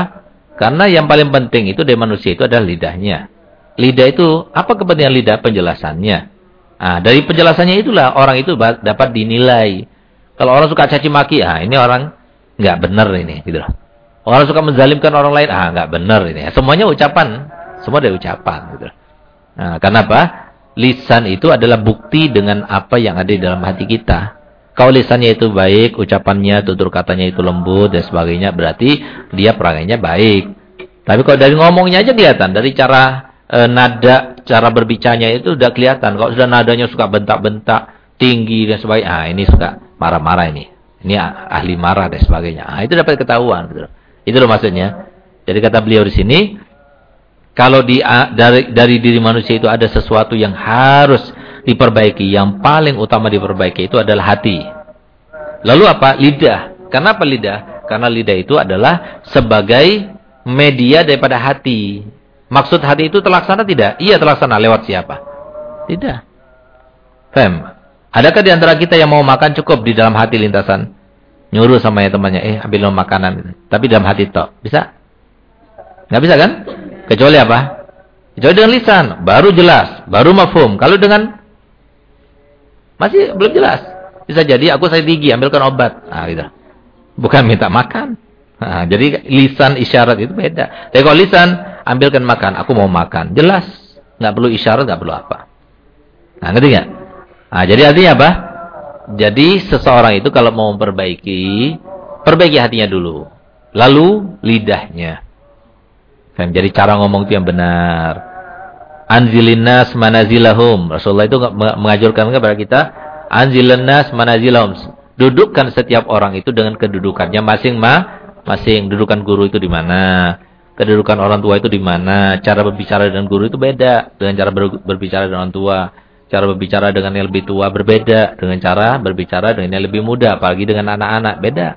Karena yang paling penting itu dari manusia itu adalah lidahnya. Lidah itu, apa kepentingan lidah? Penjelasannya. Nah, dari penjelasannya itulah orang itu dapat dinilai. Kalau orang suka caci maki, ah ini orang nggak benar ini, gitu loh. Orang suka menzalimkan orang lain, ah nggak benar ini. Semuanya ucapan, semua dari ucapan, gitu. Nah, kenapa? Lisan itu adalah bukti dengan apa yang ada di dalam hati kita. Kalau lisannya itu baik, ucapannya, tutur katanya itu lembut dan sebagainya, berarti dia perangainya baik. Tapi kalau dari ngomongnya aja kelihatan, dari cara e, nada cara berbicaranya itu udah kelihatan. Kalau sudah nadanya suka bentak-bentak, tinggi dan sebagainya, ah ini suka marah-marah ini. Ini ahli marah dan sebagainya. Ah itu dapat ketahuan gitu. Itu loh maksudnya. Jadi kata beliau di sini, kalau di dari dari diri manusia itu ada sesuatu yang harus diperbaiki, yang paling utama diperbaiki itu adalah hati. Lalu apa? Lidah. Kenapa lidah? Karena lidah itu adalah sebagai media daripada hati. Maksud hati itu terlaksana tidak? Iya terlaksana. Lewat siapa? Tidak. Fem. Adakah di antara kita yang mau makan cukup di dalam hati lintasan? Nyuruh sama ya temannya, eh ambil makanan. Tapi dalam hati tok. Bisa? Nggak bisa kan? Kecuali apa? Kecuali dengan lisan. Baru jelas. Baru mafhum. Kalau dengan... Masih belum jelas. Bisa jadi aku saya gigi, ambilkan obat. Nah, gitu. Bukan minta makan. Nah, jadi lisan isyarat itu beda. Tapi kalau lisan ambilkan makan, aku mau makan. Jelas, nggak perlu isyarat, nggak perlu apa. Nah, ngerti nggak? Nah, jadi artinya apa? Jadi seseorang itu kalau mau memperbaiki, perbaiki hatinya dulu. Lalu lidahnya. Jadi cara ngomong itu yang benar. Anzilinas manazilahum. Rasulullah itu mengajarkan kepada kita, anzilinas manazilahum. Dudukkan setiap orang itu dengan kedudukannya masing-masing. Dudukan guru itu di mana? Kedudukan orang tua itu di mana, cara berbicara dengan guru itu beda dengan cara ber, berbicara dengan orang tua. Cara berbicara dengan yang lebih tua berbeda dengan cara berbicara dengan yang lebih muda, apalagi dengan anak-anak beda.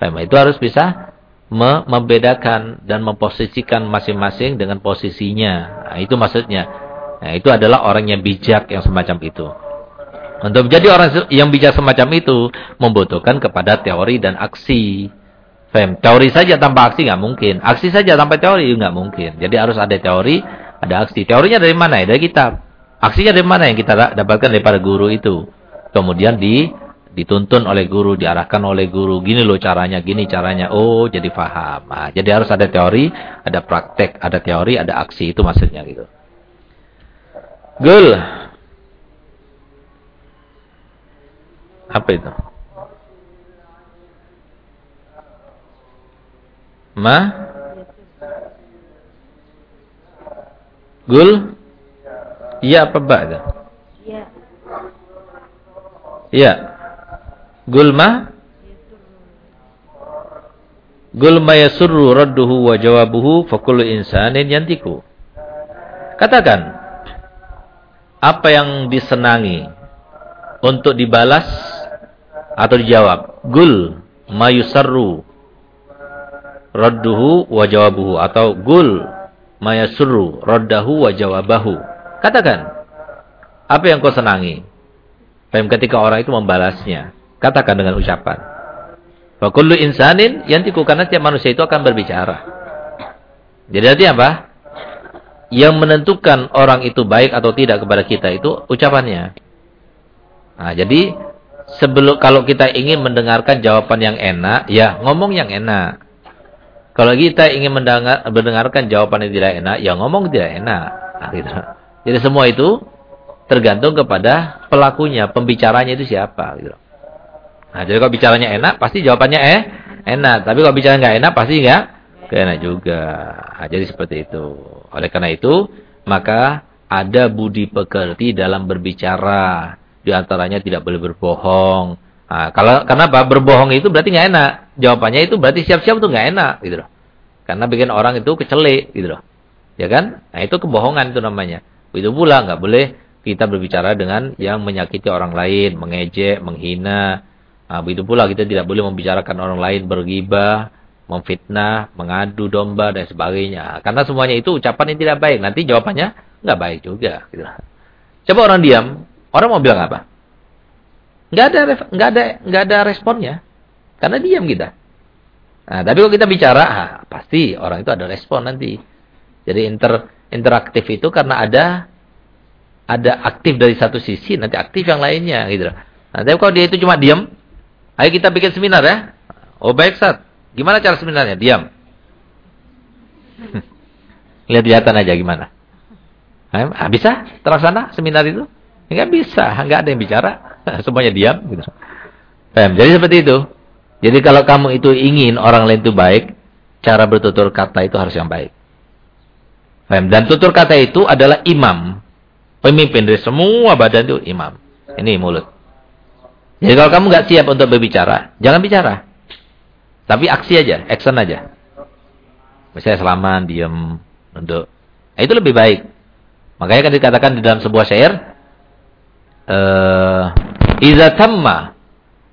Memang itu harus bisa me membedakan dan memposisikan masing-masing dengan posisinya. Nah, itu maksudnya. Nah, itu adalah orang yang bijak yang semacam itu. Untuk menjadi orang yang bijak semacam itu membutuhkan kepada teori dan aksi. Fem. Teori saja tanpa aksi nggak mungkin. Aksi saja tanpa teori nggak mungkin. Jadi harus ada teori, ada aksi. Teorinya dari mana ya? Dari kitab. Aksinya dari mana yang kita dapatkan daripada guru itu? Kemudian di dituntun oleh guru, diarahkan oleh guru. Gini loh caranya, gini caranya. Oh, jadi faham. Nah, jadi harus ada teori, ada praktek, ada teori, ada aksi. Itu maksudnya gitu. Gul. Apa itu? Ma Gul Iya apa ba Iya Iya. Gulma Gulma yasurru radduhu wa jawabuhu fa kullu insanin yantiku. Katakan apa yang disenangi untuk dibalas atau dijawab. Gul mayusarru radduhu wa jawabuhu atau gul mayasurru raddahu wa jawabahu. Katakan apa yang kau senangi. Ketika orang itu membalasnya, katakan dengan ucapan. Wa kullu insanin yantiku karena setiap manusia itu akan berbicara. Jadi artinya apa? Yang menentukan orang itu baik atau tidak kepada kita itu ucapannya. Nah, jadi sebelum kalau kita ingin mendengarkan jawaban yang enak, ya ngomong yang enak. Kalau kita ingin mendengar, mendengarkan jawaban yang tidak enak, ya ngomong tidak enak. Nah, gitu. Jadi semua itu tergantung kepada pelakunya, pembicaranya itu siapa. Gitu. Nah, jadi kalau bicaranya enak, pasti jawabannya eh enak. Tapi kalau bicara nggak enak, pasti nggak enak juga. Nah, jadi seperti itu. Oleh karena itu, maka ada budi pekerti dalam berbicara. Di antaranya tidak boleh berbohong. Nah, kalau kenapa berbohong itu berarti nggak enak. Jawabannya itu berarti siap-siap tuh nggak enak, gitu loh. Karena bikin orang itu kecelik, gitu loh. Ya kan? Nah, itu kebohongan itu namanya. Itu pula nggak boleh kita berbicara dengan yang menyakiti orang lain, mengejek, menghina, Nah, begitu pula kita tidak boleh membicarakan orang lain bergibah, memfitnah, mengadu domba dan sebagainya. Karena semuanya itu ucapan yang tidak baik. Nanti jawabannya nggak baik juga. Gitu. Coba orang diam, orang mau bilang apa? Nggak ada, nggak ada, nggak ada responnya. Karena diam kita. Nah, tapi kalau kita bicara, ah, pasti orang itu ada respon nanti. Jadi inter, interaktif itu karena ada ada aktif dari satu sisi, nanti aktif yang lainnya gitu. Nah, tapi kalau dia itu cuma diam, Ayo kita bikin seminar ya. Oh baik Sat. Gimana cara seminarnya? Diam. Lihat-lihatan aja gimana. Ah, bisa terlaksana seminar itu? Enggak bisa, enggak ada yang bicara. Semuanya diam gitu. Jadi seperti itu. Jadi kalau kamu itu ingin orang lain itu baik, cara bertutur kata itu harus yang baik. Dan tutur kata itu adalah imam. Pemimpin dari semua badan itu imam. Ini mulut. Jadi kalau kamu nggak siap untuk berbicara, jangan bicara. Tapi aksi aja, action aja. Misalnya selaman, diam, untuk. Nah, itu lebih baik. Makanya kan dikatakan di dalam sebuah syair, uh, "Idza tamma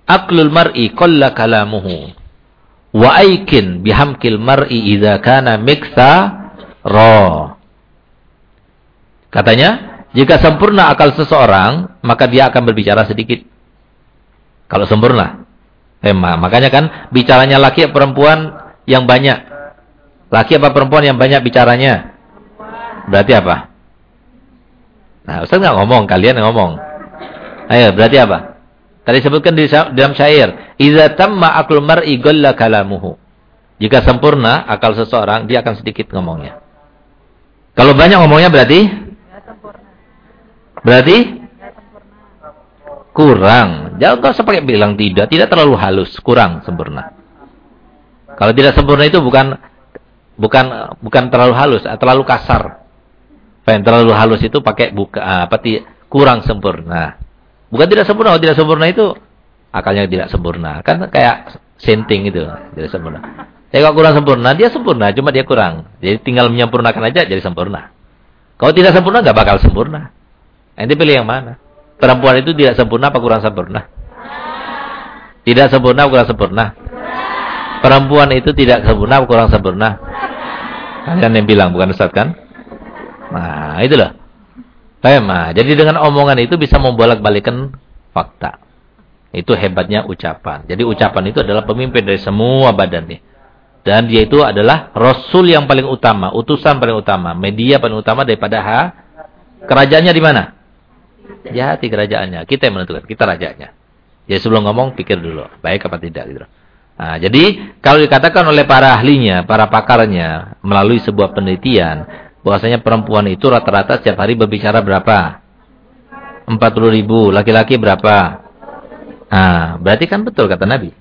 aqlul mar'i qalla kalamuhu wa aikin bihamkil mar'i idza kana miksa ra." Katanya, jika sempurna akal seseorang, maka dia akan berbicara sedikit. Kalau sempurna. Tema. Makanya kan bicaranya laki perempuan yang banyak. Laki apa perempuan yang banyak bicaranya? Berarti apa? Nah, Ustaz nggak ngomong, kalian ngomong. Ayo, berarti apa? Tadi sebutkan di dalam syair, "Idza tamma aqlu mar'i ghalla kalamuhu." Jika sempurna akal seseorang, dia akan sedikit ngomongnya. Kalau banyak ngomongnya berarti? Berarti kurang. Jangan kau sepakai bilang tidak, tidak terlalu halus, kurang sempurna. Kalau tidak sempurna itu bukan bukan bukan terlalu halus, terlalu kasar. Yang terlalu halus itu pakai buka apa kurang sempurna. Bukan tidak sempurna, kalau tidak sempurna itu akalnya tidak sempurna. Kan kayak senting itu, tidak sempurna. Jadi kalau kurang sempurna, dia sempurna, cuma dia kurang. Jadi tinggal menyempurnakan aja jadi sempurna. Kalau tidak sempurna nggak bakal sempurna. Nanti pilih yang mana? Perempuan itu tidak sempurna apa kurang sempurna? Tidak sempurna apa kurang sempurna? Perempuan itu tidak sempurna apa kurang sempurna? Kalian yang bilang bukan Ustaz kan? Nah, itulah. Tema. Jadi dengan omongan itu bisa membolak-balikan fakta. Itu hebatnya ucapan. Jadi ucapan itu adalah pemimpin dari semua badan nih. Dan dia itu adalah rasul yang paling utama, utusan paling utama, media paling utama daripada ha. Kerajaannya di mana? Di hati kerajaannya. Kita yang menentukan. Kita rajanya. Jadi sebelum ngomong, pikir dulu. Baik apa tidak. Gitu. Nah, jadi kalau dikatakan oleh para ahlinya, para pakarnya, melalui sebuah penelitian, bahwasanya perempuan itu rata-rata setiap hari berbicara berapa? 40 ribu. Laki-laki berapa? Nah, berarti kan betul kata Nabi.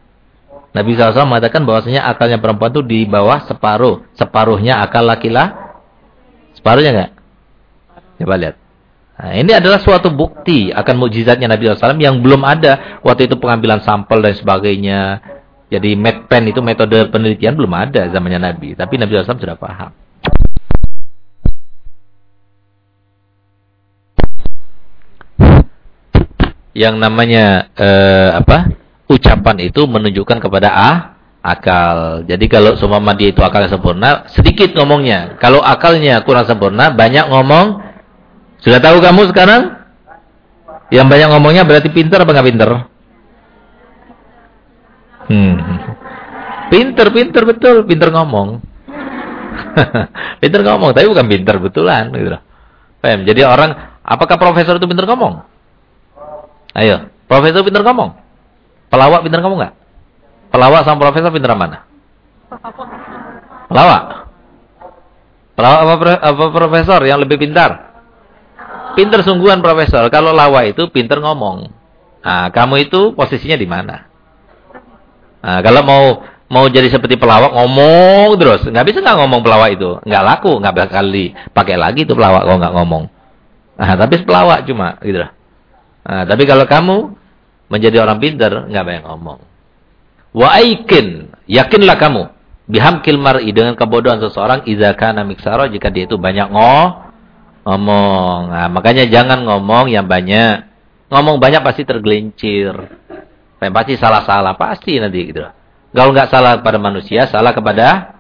Nabi SAW mengatakan bahwasanya akalnya perempuan itu di bawah separuh. Separuhnya akal laki-laki. Separuhnya enggak? Coba lihat. Nah, ini adalah suatu bukti akan mukjizatnya Nabi SAW yang belum ada waktu itu pengambilan sampel dan sebagainya. Jadi medpen itu metode penelitian belum ada zamannya Nabi, tapi Nabi SAW sudah paham. Yang namanya eh, apa? Ucapan itu menunjukkan kepada ah akal. Jadi kalau semua dia itu akalnya sempurna, sedikit ngomongnya. Kalau akalnya kurang sempurna, banyak ngomong, sudah tahu kamu sekarang? Yang banyak ngomongnya berarti pinter apa nggak pinter? Hmm. Pinter, pinter betul, pinter ngomong. pinter ngomong, tapi bukan pinter betulan gitu. Paham? Jadi orang, apakah profesor itu pinter ngomong? Ayo, profesor pinter ngomong? Pelawak pinter ngomong nggak? Pelawak sama profesor pinter mana? Pelawak. Pelawak apa, apa profesor yang lebih pintar? Pinter sungguhan profesor. Kalau lawa itu pinter ngomong. Nah, kamu itu posisinya di mana? Nah, kalau mau mau jadi seperti pelawak ngomong terus, nggak bisa nggak ngomong pelawak itu, nggak laku, nggak bakal dipakai lagi itu pelawak kalau nggak ngomong. Nah, tapi pelawak cuma gitu Nah, tapi kalau kamu menjadi orang pinter, nggak banyak ngomong. Wa aikin, yakinlah kamu bihamkil mar'i dengan kebodohan seseorang idza kana miksara jika dia itu banyak ngomong. Nah, makanya jangan ngomong yang banyak. Ngomong banyak pasti tergelincir. Pasti salah-salah, pasti nanti gitu. Kalau nggak salah kepada manusia, salah kepada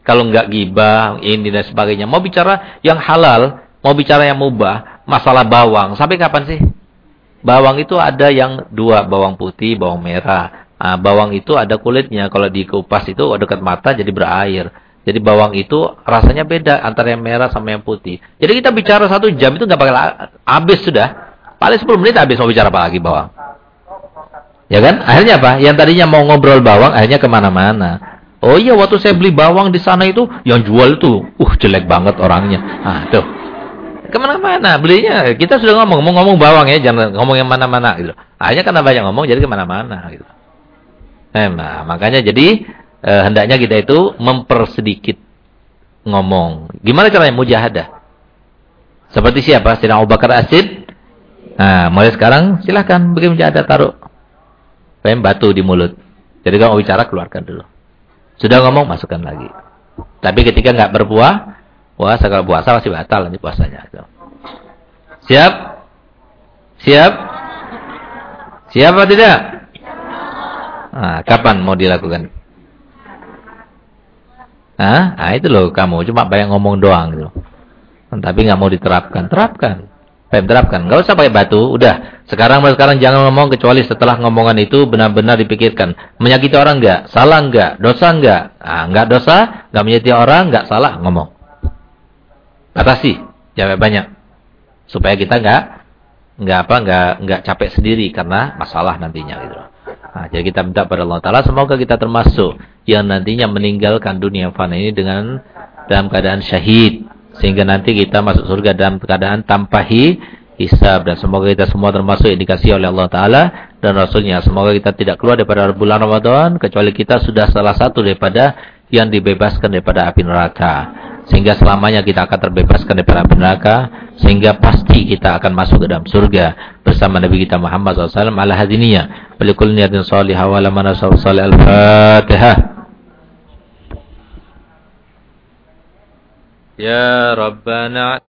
kalau nggak gibah, ini dan sebagainya. Mau bicara yang halal, mau bicara yang mubah, masalah bawang. Sampai kapan sih? Bawang itu ada yang dua, bawang putih, bawang merah. Nah, bawang itu ada kulitnya. Kalau dikupas itu dekat mata jadi berair. Jadi bawang itu rasanya beda antara yang merah sama yang putih. Jadi kita bicara satu jam itu nggak bakal habis sudah. Paling 10 menit habis mau bicara apa lagi bawang. Ya kan? Akhirnya apa? Yang tadinya mau ngobrol bawang akhirnya ke mana-mana. Oh iya waktu saya beli bawang di sana itu yang jual itu, uh jelek banget orangnya. Ah tuh. Ke mana-mana belinya. Kita sudah ngomong, mau ngomong bawang ya, jangan ngomong yang mana-mana gitu. Akhirnya karena banyak ngomong jadi ke mana-mana gitu. Nah, makanya jadi e, hendaknya kita itu mempersedikit ngomong. Gimana caranya mujahadah? Seperti siapa? Sina Abu Bakar Asid. Nah, mulai sekarang silahkan bagi mujahadah taruh. Pem batu di mulut. Jadi kalau bicara keluarkan dulu. Sudah ngomong masukkan lagi. Tapi ketika nggak berbuah, puasa kalau puasa masih batal nanti puasanya. Siap? Siap? Siap atau tidak? Nah, kapan mau dilakukan? Hah? Nah, itu loh kamu cuma banyak ngomong doang gitu. Tapi nggak mau diterapkan. Terapkan. Baik, terapkan. Enggak usah pakai batu, udah. Sekarang sekarang jangan ngomong kecuali setelah ngomongan itu benar-benar dipikirkan. Menyakiti orang enggak? Salah enggak? Dosa enggak? Ah, enggak dosa, enggak menyakiti orang, enggak salah, ngomong. Atasi, jangan banyak. Supaya kita enggak enggak apa enggak enggak capek sendiri karena masalah nantinya gitu. Nah, jadi kita minta pada Allah Ta'ala semoga kita termasuk yang nantinya meninggalkan dunia fana ini dengan dalam keadaan syahid. Sehingga nanti kita masuk surga dalam keadaan tanpa hisab. Dan semoga kita semua termasuk yang dikasih oleh Allah Ta'ala dan Rasulnya. Semoga kita tidak keluar daripada bulan Ramadan kecuali kita sudah salah satu daripada yang dibebaskan daripada api neraka. Sehingga selamanya kita akan terbebaskan daripada api neraka. Sehingga pasti kita akan masuk ke dalam surga bersama Nabi kita Muhammad SAW. Ala hadiniya. Bilikul niyatin salihah wa lamana salih al-fatihah. Ya Rabbana